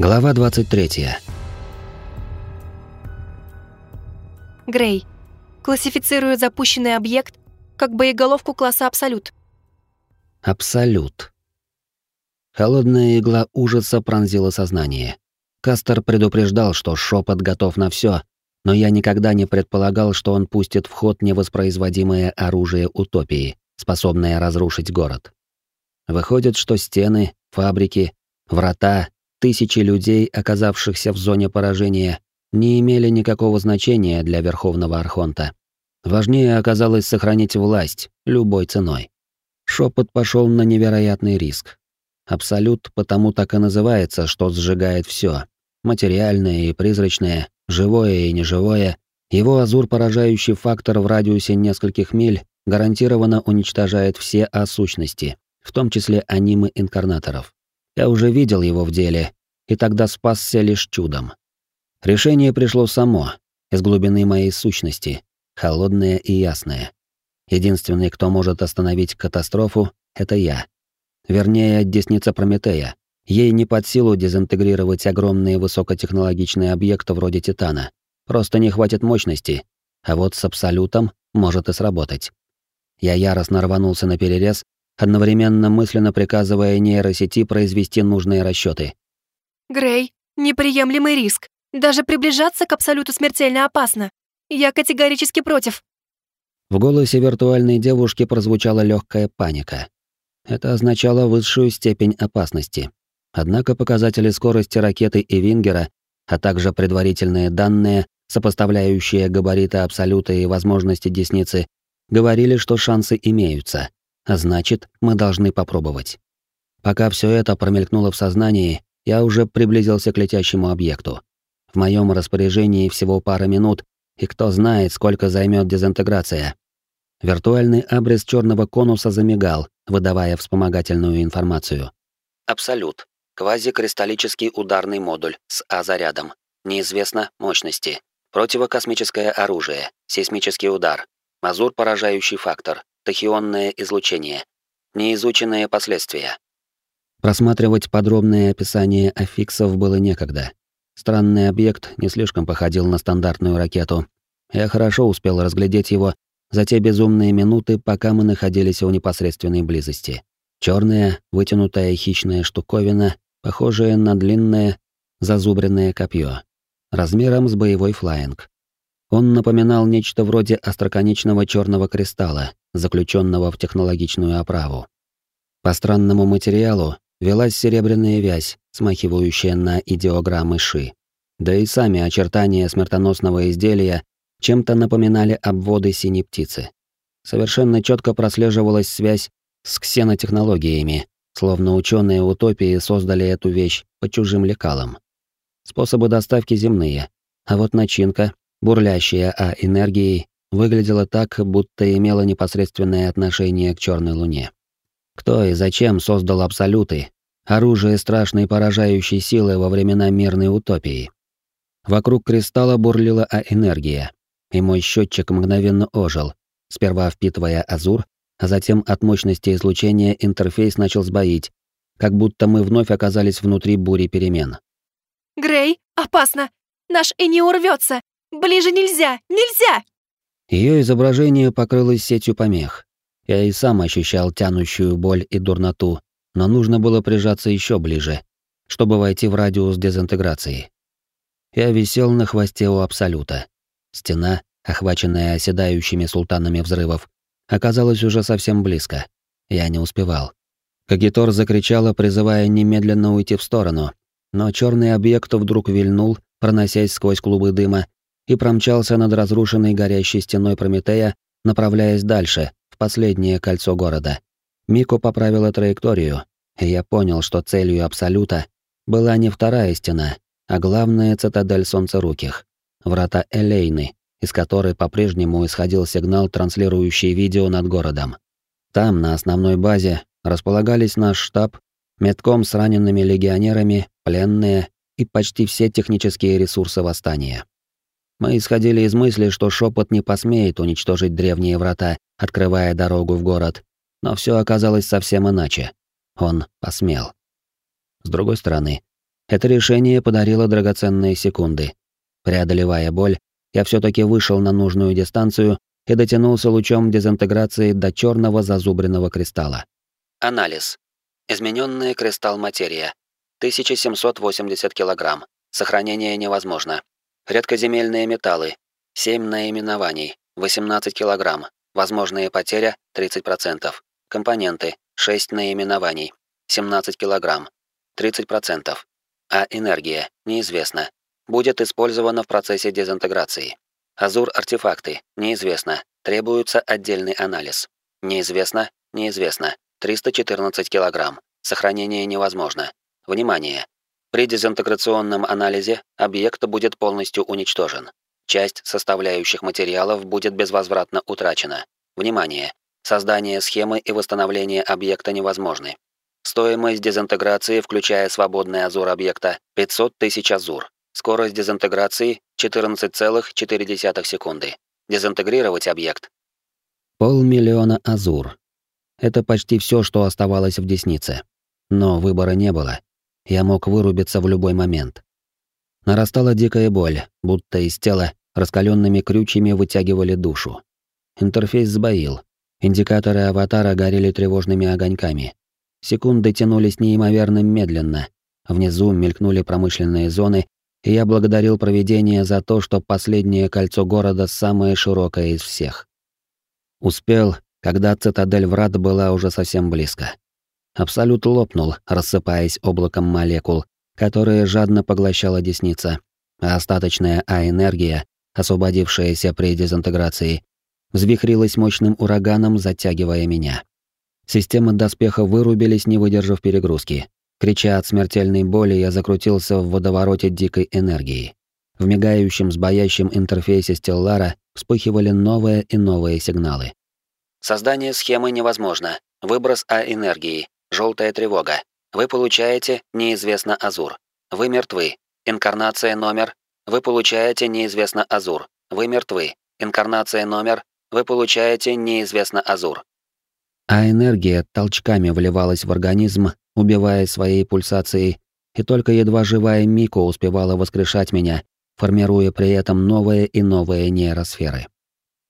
Глава 23. Грей. Классифицирую запущенный объект как боеголовку класса Абсолют. Абсолют. Холодная игла ужаса пронзила сознание. Кастер предупреждал, что шепот готов на все, но я никогда не предполагал, что он пустит в ход невоспроизводимое оружие утопии, способное разрушить город. Выходит, что стены, фабрики, врата, Тысячи людей, оказавшихся в зоне поражения, не имели никакого значения для Верховного Архонта. Важнее оказалось сохранить власть любой ценой. Шепот пошел на невероятный риск. Абсолют потому так и называется, что сжигает все: материальное и призрачное, живое и неживое. Его азур поражающий фактор в радиусе нескольких миль гарантированно уничтожает все осущности, в том числе анимы инкарнаторов. Я уже видел его в деле, и тогда спасся лишь чудом. Решение пришло само, из глубины моей сущности, холодное и ясное. Единственный, кто может остановить катастрофу, это я. Вернее, десница Прометея. Ей не под силу дезинтегрировать огромные высокотехнологичные объекты вроде Титана. Просто не хватит мощности. А вот с Абсолютом может и сработать. Я яростно рванулся на перерез, одновременно мысленно приказывая нейросети произвести нужные расчеты. «Грей, неприемлемый риск. Даже приближаться к абсолюту смертельно опасно. Я категорически против». В голосе виртуальной девушки прозвучала легкая паника. Это означало высшую степень опасности. Однако показатели скорости ракеты и Вингера, а также предварительные данные, сопоставляющие габариты Абсолюта и возможности Десницы, говорили, что шансы имеются. А значит, мы должны попробовать. Пока все это промелькнуло в сознании, я уже приблизился к летящему объекту. В моем распоряжении всего пара минут, и кто знает, сколько займет дезинтеграция. Виртуальный абрис черного конуса замигал, выдавая вспомогательную информацию. Абсолют. Квазикристаллический ударный модуль с А-зарядом. Неизвестно мощности. Противокосмическое оружие. Сейсмический удар. Мазур поражающий фактор тахионное излучение. Неизученные последствия. Просматривать подробное описание аффиксов было некогда. Странный объект не слишком походил на стандартную ракету. Я хорошо успел разглядеть его за те безумные минуты, пока мы находились в непосредственной близости. Черная, вытянутая хищная штуковина, похожая на длинное, зазубренное копье, размером с боевой флаинг. Он напоминал нечто вроде остроконечного черного кристалла, заключенного в технологичную оправу. По странному материалу велась серебряная вязь, смахивающая на идеограммы Ши. Да и сами очертания смертоносного изделия чем-то напоминали обводы синей птицы. Совершенно четко прослеживалась связь с ксенотехнологиями, словно ученые утопии создали эту вещь по чужим лекалам. Способы доставки земные, а вот начинка бурлящая А энергией, выглядела так, будто имела непосредственное отношение к черной луне. Кто и зачем создал абсолюты, оружие страшной поражающей силы во времена мирной утопии? Вокруг кристалла бурлила А энергия, и мой счетчик мгновенно ожил, сперва впитывая азур, а затем от мощности излучения интерфейс начал сбоить, как будто мы вновь оказались внутри бури перемен. «Грей, опасно! Наш Эни урвется! Ближе нельзя! Нельзя!» Ее изображение покрылось сетью помех. Я и сам ощущал тянущую боль и дурноту, но нужно было прижаться еще ближе, чтобы войти в радиус дезинтеграции. Я висел на хвосте у Абсолюта. Стена, охваченная оседающими султанами взрывов, оказалась уже совсем близко. Я не успевал. Кагитор закричала, призывая немедленно уйти в сторону, но черный объект вдруг вильнул, проносясь сквозь клубы дыма, и промчался над разрушенной горящей стеной Прометея, направляясь дальше, в последнее кольцо города. Мико поправила траекторию, и я понял, что целью Абсолюта была не вторая стена, а главная цитадель Солнцеруких — врата Элейны, из которой по-прежнему исходил сигнал, транслирующий видео над городом. Там, на основной базе, располагались наш штаб, метком с ранеными легионерами, пленные и почти все технические ресурсы восстания. Мы исходили из мысли, что шепот не посмеет уничтожить древние врата, открывая дорогу в город. Но все оказалось совсем иначе. Он посмел. С другой стороны, Это решение подарило драгоценные секунды. Преодолевая боль, я все таки вышел на нужную дистанцию и дотянулся лучом дезинтеграции до черного зазубренного кристалла. Анализ. Измененный кристалл материя. 1780 килограмм. Сохранение невозможно. Редкоземельные металлы. 7 наименований. 18 килограмм. Возможная потеря 30%. Компоненты 6 наименований. 17 килограмм. 30%. А энергия неизвестно. Будет использована в процессе дезинтеграции. Азур-артефакты неизвестно. Требуется отдельный анализ. Неизвестно, неизвестно. 314 килограмм. Сохранение невозможно. Внимание! При дезинтеграционном анализе объект будет полностью уничтожен. Часть составляющих материалов будет безвозвратно утрачена. Внимание! Создание схемы и восстановление объекта невозможны. Стоимость дезинтеграции, включая свободный азур объекта, 500 тысяч азур. Скорость дезинтеграции 14,4 секунды. Дезинтегрировать объект. Полмиллиона азур. Это почти все, что оставалось в деснице. Но выбора не было. Я мог вырубиться в любой момент. Нарастала дикая боль, будто из тела раскаленными крючьями вытягивали душу. Интерфейс сбоил. Индикаторы аватара горели тревожными огоньками. Секунды тянулись неимоверно медленно. Внизу мелькнули промышленные зоны, и я благодарил провидение за то, что последнее кольцо города самое широкое из всех. Успел, когда цитадель врат была уже совсем близко. Абсолют лопнул, рассыпаясь облаком молекул, которые жадно поглощала десница, а остаточная А-энергия, освободившаяся при дезинтеграции, взвихрилась мощным ураганом, затягивая меня. Системы доспеха вырубились, не выдержав перегрузки. Крича от смертельной боли, я закрутился в водовороте дикой энергии. В мигающем, сбоящем интерфейсе Стеллара вспыхивали новые и новые сигналы. Создание схемы невозможно. Выброс А-энергии. Желтая тревога. Вы получаете неизвестно Азур. Вы мертвы. Инкарнация номер. Вы получаете неизвестно Азур. Вы мертвы. Инкарнация номер. Вы получаете неизвестно Азур. А энергия толчками вливалась в организм, убивая своей пульсацией, и только едва живая Мико успевала воскрешать меня, формируя при этом новые и новые нейросферы.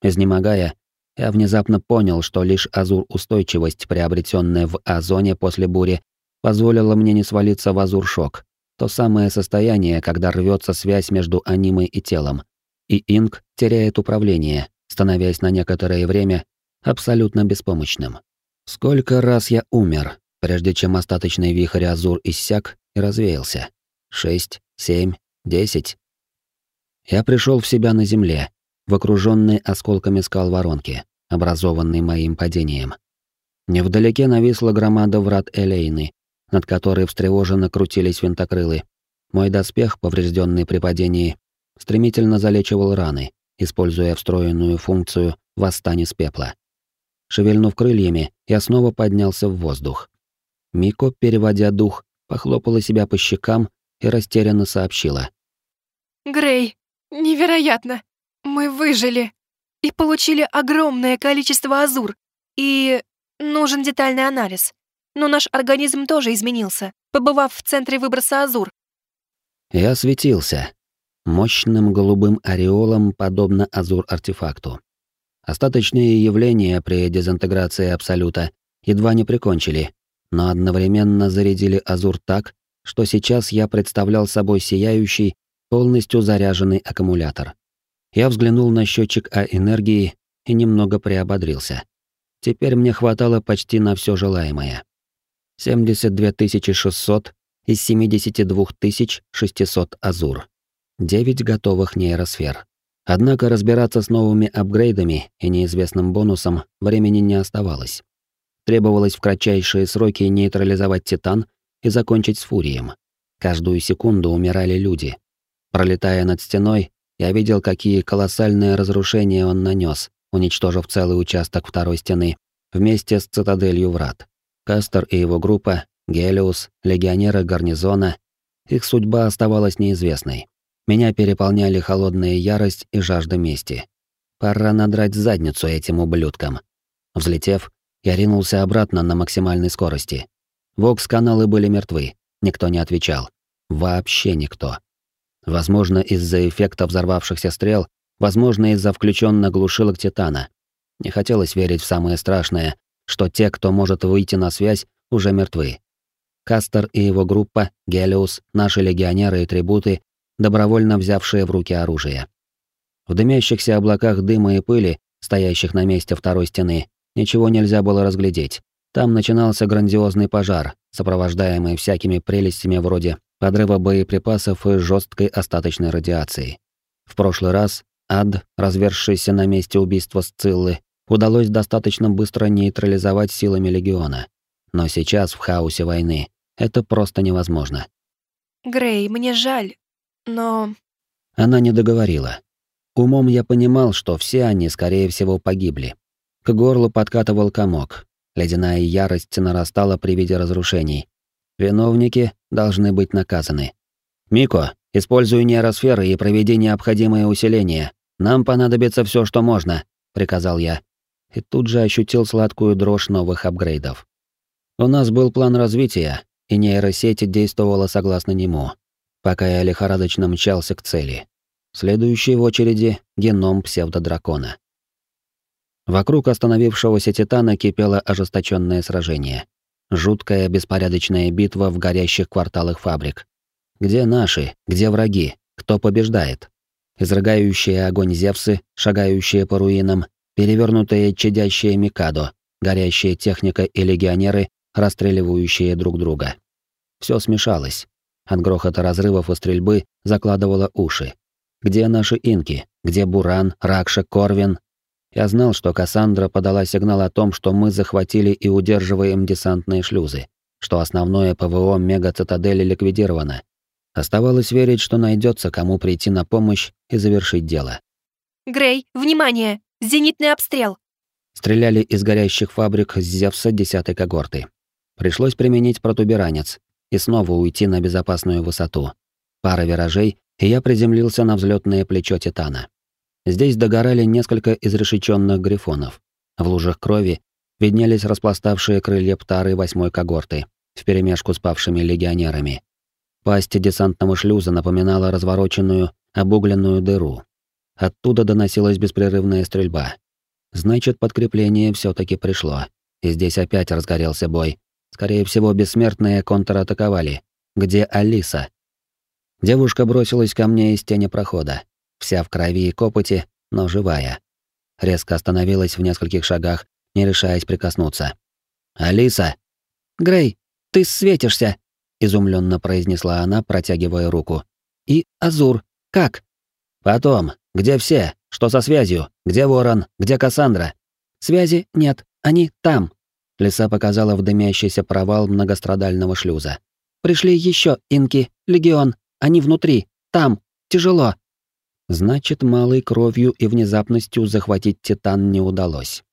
Изнемогая, я внезапно понял, что лишь азур-устойчивость, приобретенная в А-зоне после бури, позволила мне не свалиться в азур-шок. То самое состояние, когда рвется связь между анимой и телом. И Инк теряет управление, становясь на некоторое время абсолютно беспомощным. Сколько раз я умер, прежде чем остаточный вихрь Азур иссяк и развеялся? Шесть, семь, десять. Я пришел в себя на земле, в окруженной осколками скал воронки, образованной моим падением. Невдалеке нависла громада врат Элейны, над которой встревоженно крутились винтокрылы. Мой доспех, поврежденный при падении, стремительно залечивал раны, используя встроенную функцию «Восстань из пепла». Шевельнув крыльями, я снова поднялся в воздух. Мико, переводя дух, похлопала себя по щекам и растерянно сообщила. «Грей, невероятно! Мы выжили и получили огромное количество азур. И нужен детальный анализ. Но наш организм тоже изменился, побывав в центре выброса азур. Я светился. Мощным голубым ореолом, подобно азур-артефакту. Остаточные явления при дезинтеграции Абсолюта едва не прикончили, но одновременно зарядили азур так, что сейчас я представлял собой сияющий, полностью заряженный аккумулятор. Я взглянул на счетчик А-энергии и немного приободрился. Теперь мне хватало почти на все желаемое. 72 600 из 72 600 азур. 9 готовых нейросфер. Однако разбираться с новыми апгрейдами и неизвестным бонусом времени не оставалось. Требовалось в кратчайшие сроки нейтрализовать Титан и закончить с Фурием. Каждую секунду умирали люди. Пролетая над стеной, я видел, какие колоссальные разрушения он нанес, уничтожив целый участок второй стены, вместе с цитаделью врат. Кастер и его группа, Гелиус, легионеры гарнизона, их судьба оставалась неизвестной. Меня переполняли холодная ярость и жажда мести. Пора надрать задницу этим ублюдкам. Взлетев, я ринулся обратно на максимальной скорости. Вокс-каналы были мертвы, никто не отвечал. вообще никто. Возможно, из-за эффекта взорвавшихся стрел, возможно, из-за включенных глушилок Титана. Не хотелось верить в самое страшное, что те, кто может выйти на связь, уже мертвы. Кастер и его группа, Гелиус, наши легионеры и трибуты, добровольно взявшие в руки оружие. В дымящихся облаках дыма и пыли, стоящих на месте второй стены, ничего нельзя было разглядеть. Там начинался грандиозный пожар, сопровождаемый всякими прелестями вроде подрыва боеприпасов и жесткой остаточной радиации. В прошлый раз ад, развершийся на месте убийства Сциллы, удалось достаточно быстро нейтрализовать силами легиона. Но сейчас, в хаосе войны, это просто невозможно. Грей, мне жаль, но... Она не договорила. Умом я понимал, что все они, скорее всего, погибли. К горлу подкатывал комок. Ледяная ярость нарастала при виде разрушений. Виновники должны быть наказаны. «Мико, используй нейросферы и проведи необходимое усиление. Нам понадобится все, что можно», — приказал я. И тут же ощутил сладкую дрожь новых апгрейдов. У нас был план развития, и нейросеть действовала согласно нему, пока я лихорадочно мчался к цели. Следующий в очереди — геном псевдодракона. Вокруг остановившегося Титана кипело ожесточенное сражение. Жуткая беспорядочная битва в горящих кварталах фабрик. Где наши, где враги, кто побеждает? Изрыгающие огонь Зевсы, шагающие по руинам, перевернутые чадящие Микадо, горящая техника и легионеры, расстреливающие друг друга. Все смешалось. От грохота разрывов и стрельбы закладывало уши. Где наши инки? Где Буран, Ракша, Корвин? Я знал, что Кассандра подала сигнал о том, что мы захватили и удерживаем десантные шлюзы, что основное ПВО мега-цитадели ликвидировано. Оставалось верить, что найдется кому прийти на помощь и завершить дело. Грей, внимание! Зенитный обстрел! Стреляли из горящих фабрик с Зевса десятой когорты. Пришлось применить протуберанец и снова уйти на безопасную высоту. Пара виражей, и я приземлился на взлетное плечо Титана. Здесь догорали несколько изрешеченных грифонов. В лужах крови виднелись распластавшие крылья птары восьмой когорты, вперемешку с павшими легионерами. Пасть десантного шлюза напоминала развороченную, обугленную дыру. Оттуда доносилась беспрерывная стрельба. Значит, подкрепление все таки пришло. И здесь опять разгорелся бой, Скорее всего, бессмертные контратаковали. Где Алиса? Девушка бросилась ко мне из тени прохода, вся в крови и копоти, но живая. Резко остановилась в нескольких шагах, не решаясь прикоснуться. «Алиса!» «Грей, ты светишься!» — изумленно произнесла она, протягивая руку. «И Азур, как?» «Потом. Где все? Что со связью? Где Ворон? Где Кассандра?» «Связи нет. Они там». Лиса показала в дымящийся провал многострадального шлюза. «Пришли еще инки, легион. Они внутри. Там. Тяжело». Значит, малой кровью и внезапностью захватить Титан не удалось.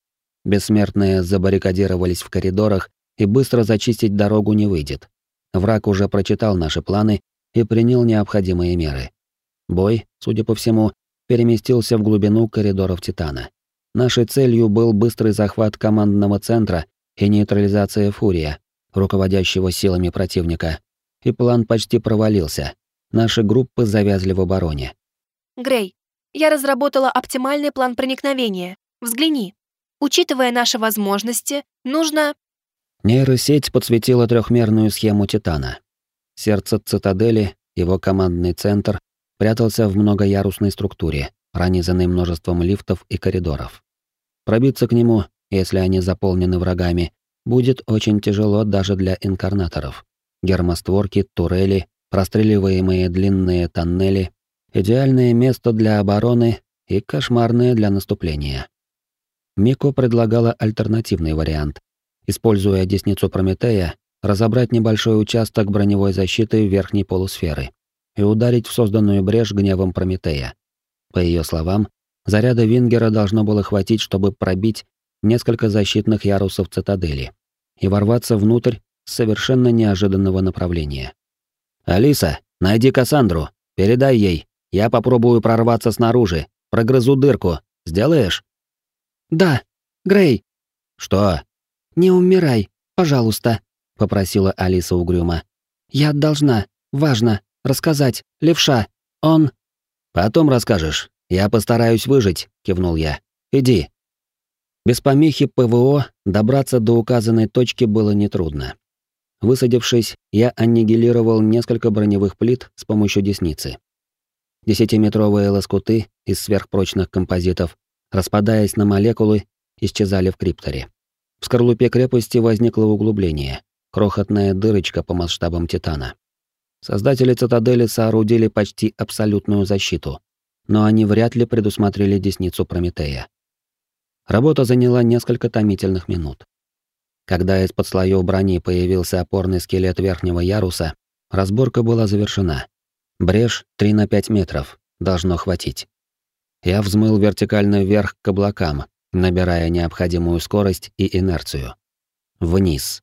Бессмертные забаррикадировались в коридорах, и быстро зачистить дорогу не выйдет. Враг уже прочитал наши планы и принял необходимые меры. Бой, судя по всему, переместился в глубину коридоров Титана. Нашей целью был быстрый захват командного центра и нейтрализация Фурия, руководящего силами противника. И план почти провалился. Наши группы завязли в обороне. Грей, я разработала оптимальный план проникновения. Взгляни. Учитывая наши возможности, нужно... Нейросеть подсветила трехмерную схему Титана. Сердце цитадели, его командный центр, прятался в многоярусной структуре, пронизанной множеством лифтов и коридоров. Пробиться к нему если они заполнены врагами, будет очень тяжело даже для инкарнаторов. Гермостворки, турели, простреливаемые длинные тоннели — идеальное место для обороны и кошмарное для наступления. Мико предлагала альтернативный вариант. Используя десницу Прометея, разобрать небольшой участок броневой защиты верхней полусферы и ударить в созданную брешь гневом Прометея. По ее словам, заряда Вингера должно было хватить, чтобы пробить несколько защитных ярусов цитадели и ворваться внутрь с совершенно неожиданного направления. «Алиса, найди Кассандру, передай ей. Я попробую прорваться снаружи, прогрызу дырку. Сделаешь?» «Да. Грей». «Что?» «Не умирай, пожалуйста», — попросила Алиса угрюмо. «Я должна. Важно. рассказать. Левша. Он...» «Потом расскажешь. Я постараюсь выжить», — кивнул я. «Иди». Без помехи ПВО добраться до указанной точки было нетрудно. Высадившись, я аннигилировал несколько броневых плит с помощью десницы. Десятиметровые лоскуты из сверхпрочных композитов, распадаясь на молекулы, исчезали в крипторе. В скорлупе крепости возникло углубление, крохотная дырочка по масштабам Титана. Создатели цитадели соорудили почти абсолютную защиту, но они вряд ли предусмотрели десницу Прометея. Работа заняла несколько томительных минут. Когда из-под слоев брони появился опорный скелет верхнего яруса, разборка была завершена. Брешь 3 на 5 метров, должно хватить. Я взмыл вертикально вверх к облакам, набирая необходимую скорость и инерцию. Вниз.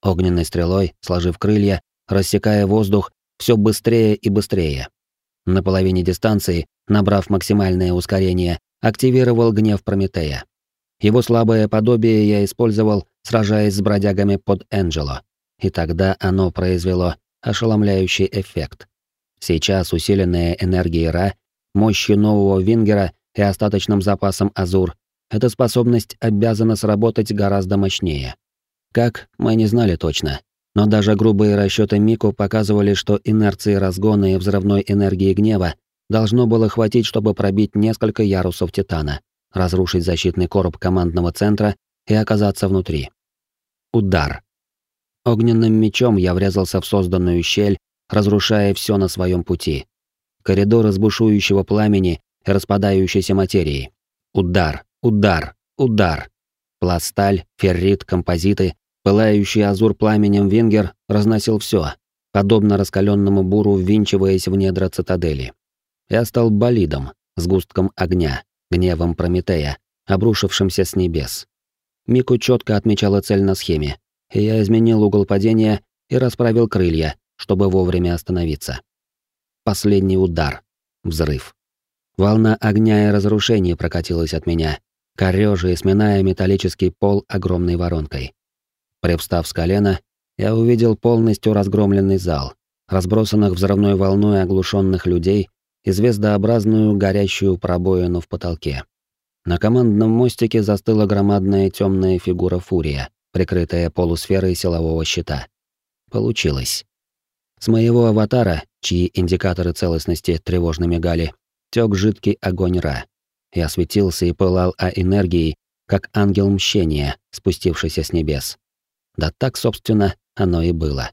Огненной стрелой, сложив крылья, рассекая воздух все быстрее и быстрее. На половине дистанции, набрав максимальное ускорение, активировал гнев Прометея. Его слабое подобие я использовал, сражаясь с бродягами под Энджело. И тогда оно произвело ошеломляющий эффект. Сейчас усиленная энергией Ра, мощью нового Вингера и остаточным запасом Азур, эта способность обязана сработать гораздо мощнее. Как, мы не знали точно. Но даже грубые расчеты Мику показывали, что инерции разгона и взрывной энергии гнева должно было хватить, чтобы пробить несколько ярусов Титана разрушить защитный короб командного центра и оказаться внутри. Удар. Огненным мечом я врезался в созданную щель, разрушая все на своем пути. Коридор из бушующего пламени и распадающейся материи. Удар, удар, удар. Пласталь, феррит, композиты, пылающий азур пламенем венгер разносил все, подобно раскаленному буру ввинчиваясь в недра цитадели. Я стал болидом, сгустком огня, гневом Прометея, обрушившимся с небес. Мику четко отмечала цель на схеме, я изменил угол падения и расправил крылья, чтобы вовремя остановиться. Последний удар. Взрыв. Волна огня и разрушений прокатилась от меня, корёжа и сминая металлический пол огромной воронкой. Привстав с колена, я увидел полностью разгромленный зал, разбросанных взрывной волной оглушенных людей и звездообразную горящую пробоину в потолке. На командном мостике застыла громадная темная фигура Фурия, прикрытая полусферой силового щита. Получилось. С моего аватара, чьи индикаторы целостности тревожно мигали, тёк жидкий огонь Ра. Я светился и пылал а энергией, как ангел мщения, спустившийся с небес. Да так, собственно, оно и было.